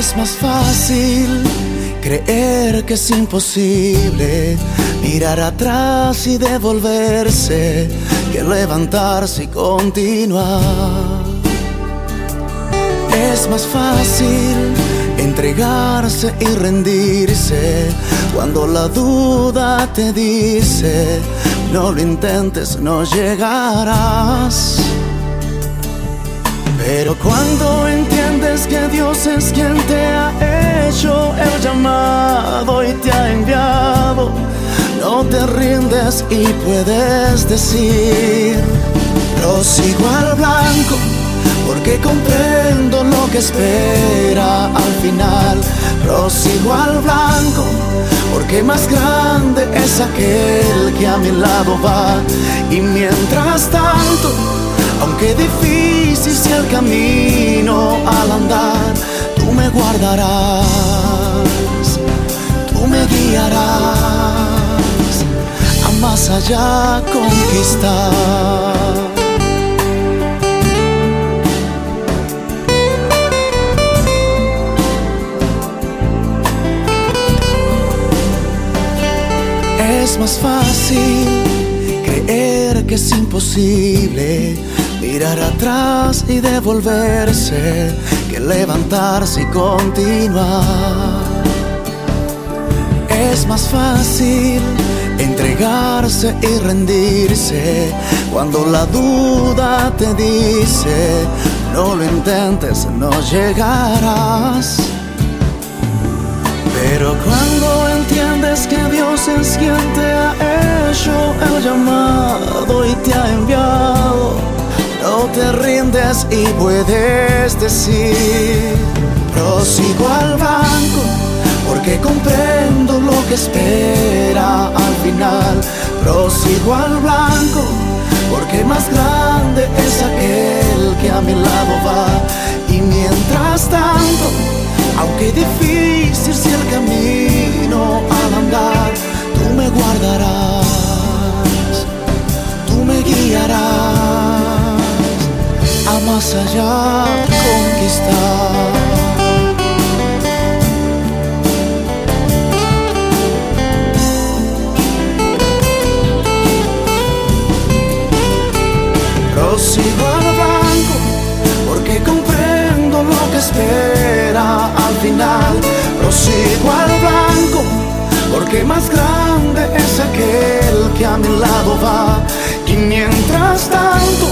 Es más fácil creer que es imposible mirar atrás y devolverse que levantarse y continuar. Es más fácil entregarse y rendirse cuando la duda te dice no lo intentes, no llegarás. Pero cuando entiendes que Dios es quien te ha hecho el llamado y te ha enviado, no te rindes y puedes decir, prosigo al blanco, porque comprendo lo que espera al final, prosigo al blanco, porque más grande es aquel que a mi lado va, y mientras tanto, aunque difícil sea el camino al andar, tú me guardarás, tú me guiarás a más allá conquistar. Es más fácil creer que es imposible mirar atrás y devolverse que levantarse y continuar. Es más fácil entregarse y rendirse cuando la duda te dice no lo intentes, no llegarás. Pero cuando entiendes que Dios es quien te ha el llamado y te ha enviado, y puedes decir, prosigo al banco, porque comprendo lo que espera al final, prosigo al blanco, porque más grande es aquel que a mi lado va, y mientras tanto, aunque difícil sea el camino más allá conquistar. Prosigo al blanco porque comprendo lo que espera al final. Prosigo al blanco porque más grande es aquel que a mi lado va. Y mientras tanto,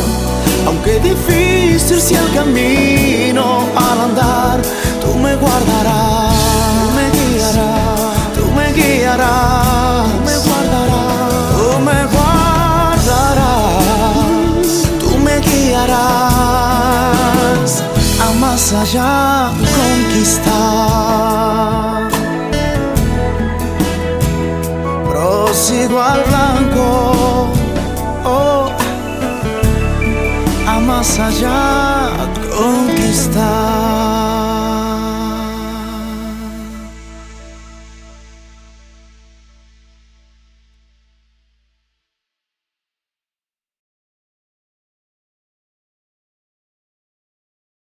aunque difícil sea el camino al andar, tú me guardarás, tú me guiarás, tú me guiarás, tú me guardarás, tú me guardarás, tú me guiarás a más allá conquistar. Prosigo al blanco, más allá conquistar.